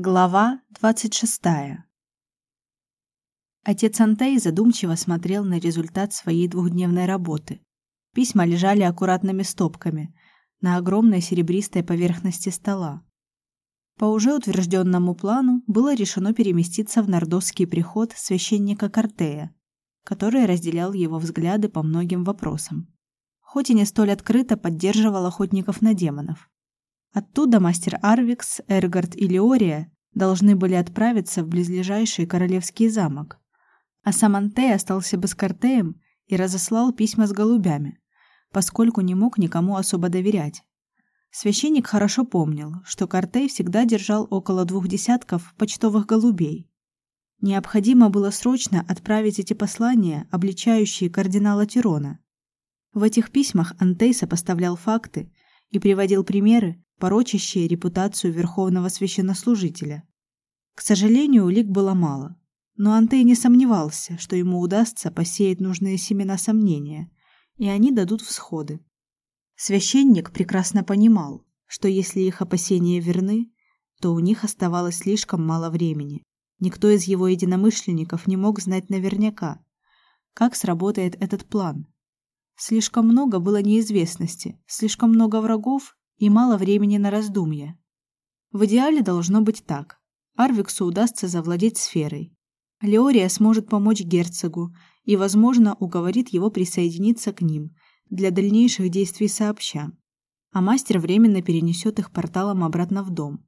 Глава двадцать шестая. Отец Антей задумчиво смотрел на результат своей двухдневной работы. Письма лежали аккуратными стопками на огромной серебристой поверхности стола. По уже утвержденному плану было решено переместиться в Нордосский приход священника Картея, который разделял его взгляды по многим вопросам. Хоть и не столь открыто поддерживал охотников на демонов. Оттуда мастер Арвикс, Эргард и Леория должны были отправиться в близлежащий королевский замок. А сам Антей остался бы с Картеем и разослал письма с голубями, поскольку не мог никому особо доверять. Священник хорошо помнил, что Картей всегда держал около двух десятков почтовых голубей. Необходимо было срочно отправить эти послания, обличающие кардинала Тирона. В этих письмах Антей сопоставлял факты и приводил примеры, порочащие репутацию верховного священнослужителя. К сожалению, улик было мало, но Антей не сомневался, что ему удастся посеять нужные семена сомнения, и они дадут всходы. Священник прекрасно понимал, что если их опасения верны, то у них оставалось слишком мало времени. Никто из его единомышленников не мог знать наверняка, как сработает этот план. Слишком много было неизвестности, слишком много врагов и мало времени на раздумья. В идеале должно быть так. Арвиксу удастся завладеть сферой. Леория сможет помочь герцогу и, возможно, уговорит его присоединиться к ним для дальнейших действий сообща. А мастер временно перенесет их порталом обратно в дом.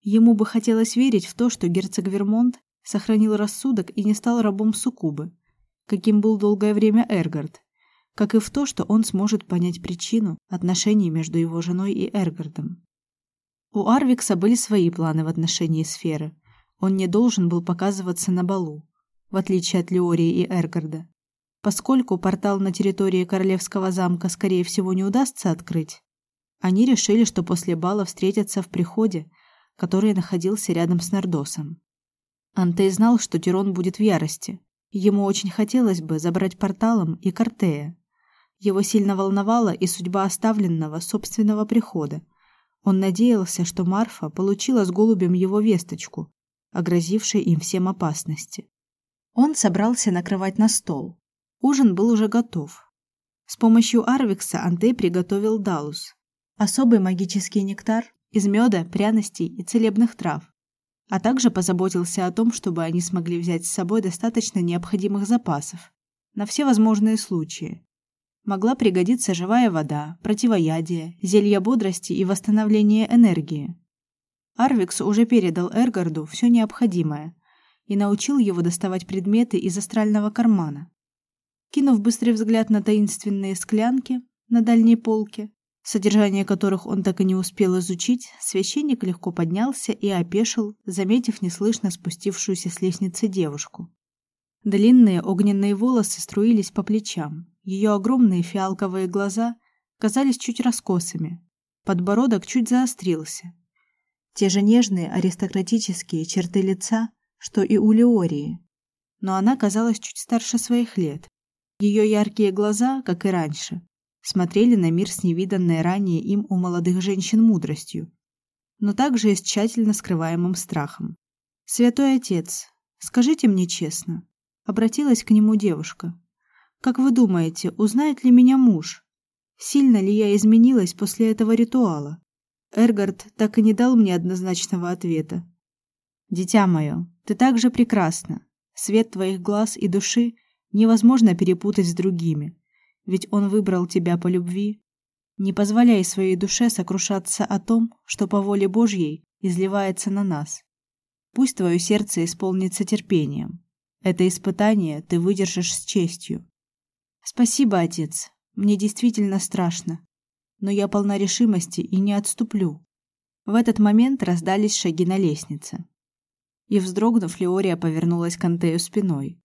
Ему бы хотелось верить в то, что герцог Вермонт сохранил рассудок и не стал рабом суккубы, каким был долгое время Эргард, как и в то, что он сможет понять причину отношений между его женой и Эргардом. У Арвикса были свои планы в отношении сферы. Он не должен был показываться на балу, в отличие от Леории и Эргарда. Поскольку портал на территории королевского замка скорее всего не удастся открыть, они решили, что после бала встретятся в приходе, который находился рядом с Нардосом. Антей знал, что Тирон будет в ярости. Ему очень хотелось бы забрать порталом и Картея, его сильно волновала и судьба оставленного собственного прихода. Он надеялся, что Марфа получила с голубем его весточку, о грозившей им всем опасности. Он собрался накрывать на стол. Ужин был уже готов. С помощью Арвикса Антей приготовил далус, особый магический нектар из меда, пряностей и целебных трав, а также позаботился о том, чтобы они смогли взять с собой достаточно необходимых запасов на все возможные случаи могла пригодиться живая вода, противоядие, зелья бодрости и восстановления энергии. Арвикс уже передал Эргарду все необходимое и научил его доставать предметы из астрального кармана. Кинув быстрый взгляд на таинственные склянки на дальней полке, содержание которых он так и не успел изучить, священник легко поднялся и опешил, заметив неслышно спустившуюся с лестницы девушку. Длинные огненные волосы струились по плечам, ее огромные фиалковые глаза казались чуть раскосыми. Подбородок чуть заострился. Те же нежные аристократические черты лица, что и у Леории. Но она казалась чуть старше своих лет. Ее яркие глаза, как и раньше, смотрели на мир с невиданной ранее им у молодых женщин мудростью, но также и с тщательно скрываемым страхом. Святой отец, скажите мне честно, обратилась к нему девушка. Как вы думаете, узнает ли меня муж? Сильно ли я изменилась после этого ритуала? Эргард так и не дал мне однозначного ответа. Дитя мое, ты так же прекрасна. Свет твоих глаз и души невозможно перепутать с другими, ведь он выбрал тебя по любви. Не позволяй своей душе сокрушаться о том, что по воле Божьей изливается на нас. Пусть твое сердце исполнится терпением. Это испытание ты выдержишь с честью. Спасибо, отец. Мне действительно страшно, но я полна решимости и не отступлю. В этот момент раздались шаги на лестнице. И вздрогнув, Леория повернулась к Антею спиной.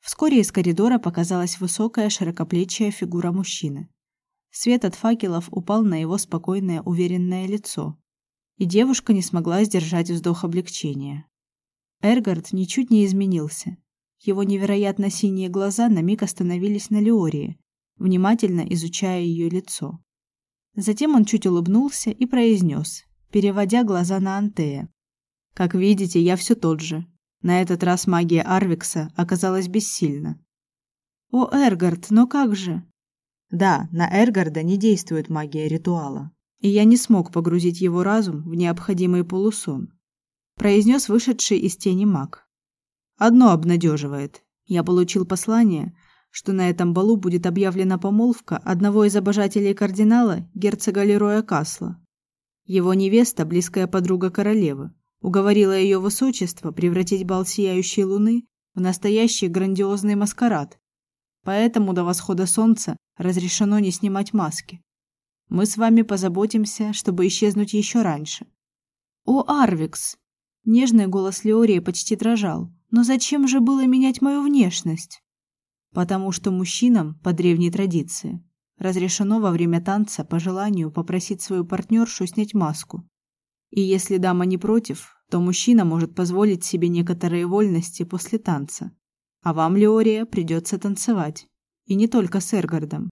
Вскоре из коридора показалась высокая, широкоплечая фигура мужчины. Свет от факелов упал на его спокойное, уверенное лицо, и девушка не смогла сдержать вздох облегчения. Эргард ничуть не изменился. Его невероятно синие глаза на миг остановились на Леории, внимательно изучая ее лицо. Затем он чуть улыбнулся и произнес, переводя глаза на Антея: Как видите, я все тот же. На этот раз магия Арвикса оказалась бессильна. О, Эргард, но как же? Да, на Эргарда не действует магия ритуала, и я не смог погрузить его разум в необходимый полусон, произнес вышедший из тени маг. Одно обнадеживает. Я получил послание, что на этом балу будет объявлена помолвка одного из обожателей кардинала, герцога Лероя Касла. Его невеста, близкая подруга королевы, уговорила ее высочество превратить бал сияющей луны в настоящий грандиозный маскарад. Поэтому до восхода солнца разрешено не снимать маски. Мы с вами позаботимся, чтобы исчезнуть еще раньше. О, Арвикс, нежный голос Леории почти дрожал. Но зачем же было менять мою внешность? Потому что мужчинам по древней традиции разрешено во время танца по желанию попросить свою партнершу снять маску. И если дама не против, то мужчина может позволить себе некоторые вольности после танца. А вам, Леория, придется танцевать, и не только с Эргардом.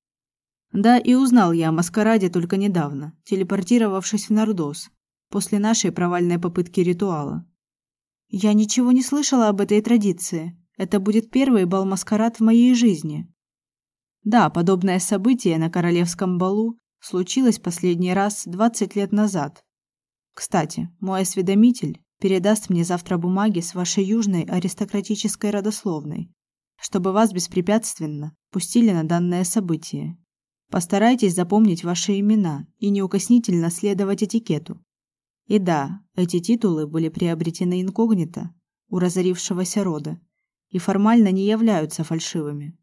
Да, и узнал я о маскараде только недавно, телепортировавшись в Нордос после нашей провальной попытки ритуала. Я ничего не слышала об этой традиции. Это будет первый бал-маскарад в моей жизни. Да, подобное событие на королевском балу случилось последний раз 20 лет назад. Кстати, мой осведомитель передаст мне завтра бумаги с вашей южной аристократической родословной, чтобы вас беспрепятственно пустили на данное событие. Постарайтесь запомнить ваши имена и неукоснительно следовать этикету. И да, эти титулы были приобретены инкогнито у разорившегося рода и формально не являются фальшивыми.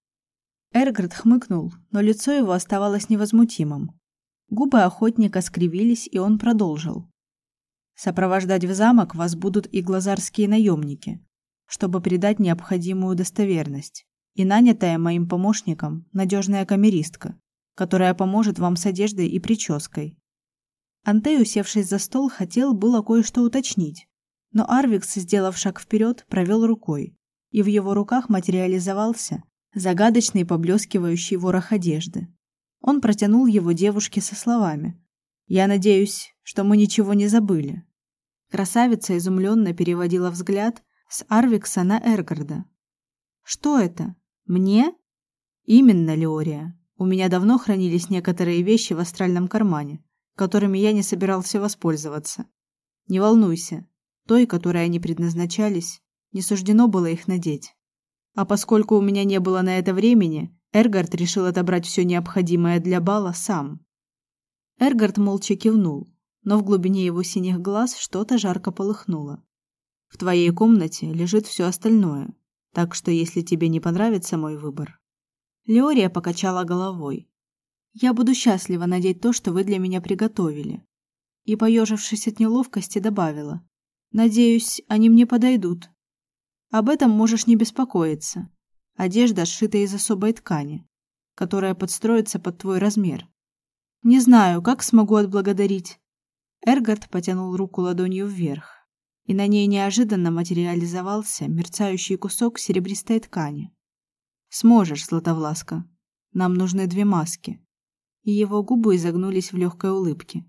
Эргард хмыкнул, но лицо его оставалось невозмутимым. Губы охотника скривились, и он продолжил. Сопровождать в замок вас будут и глазарские наемники, чтобы придать необходимую достоверность, и нанятая моим помощником надежная камеристка, которая поможет вам с одеждой и прической. Антей, усевшись за стол, хотел было кое-что уточнить, но Арвикс, сделав шаг вперед, провел рукой, и в его руках материализовался загадочный поблескивающий ворох одежды. Он протянул его девушке со словами: "Я надеюсь, что мы ничего не забыли". Красавица изумленно переводила взгляд с Арвикса на Эргарда. "Что это? Мне?" "Именно, Леория. У меня давно хранились некоторые вещи в астральном кармане, которыми я не собирался воспользоваться. Не волнуйся, той, которой они предназначались, не суждено было их надеть. А поскольку у меня не было на это времени, Эргард решил отобрать все необходимое для бала сам. Эргард молча кивнул, но в глубине его синих глаз что-то жарко полыхнуло. В твоей комнате лежит все остальное, так что если тебе не понравится мой выбор. Леория покачала головой. Я буду счастлива надеть то, что вы для меня приготовили. И поежившись от неловкости, добавила: Надеюсь, они мне подойдут. Об этом можешь не беспокоиться. Одежда сшита из особой ткани, которая подстроится под твой размер. Не знаю, как смогу отблагодарить. Эргард потянул руку ладонью вверх, и на ней неожиданно материализовался мерцающий кусок серебристой ткани. Сможешь, Златовласка. Нам нужны две маски. И его губы изогнулись в легкой улыбке.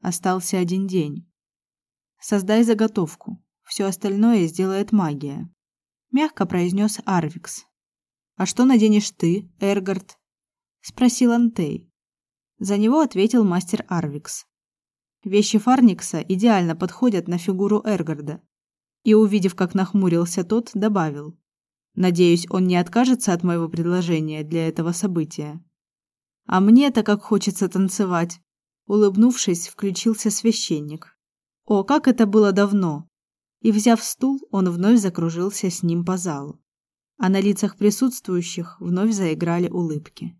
Остался один день. Создай заготовку. Все остальное сделает магия мягко произнес Арвикс. А что наденешь ты, Эргард? спросил Антей. За него ответил мастер Арвикс. Вещи Фарникса идеально подходят на фигуру Эргарда. И увидев, как нахмурился тот, добавил: "Надеюсь, он не откажется от моего предложения для этого события". А мне-то как хочется танцевать, улыбнувшись, включился священник. О, как это было давно и, взяв стул, он вновь закружился с ним по залу. А на лицах присутствующих вновь заиграли улыбки.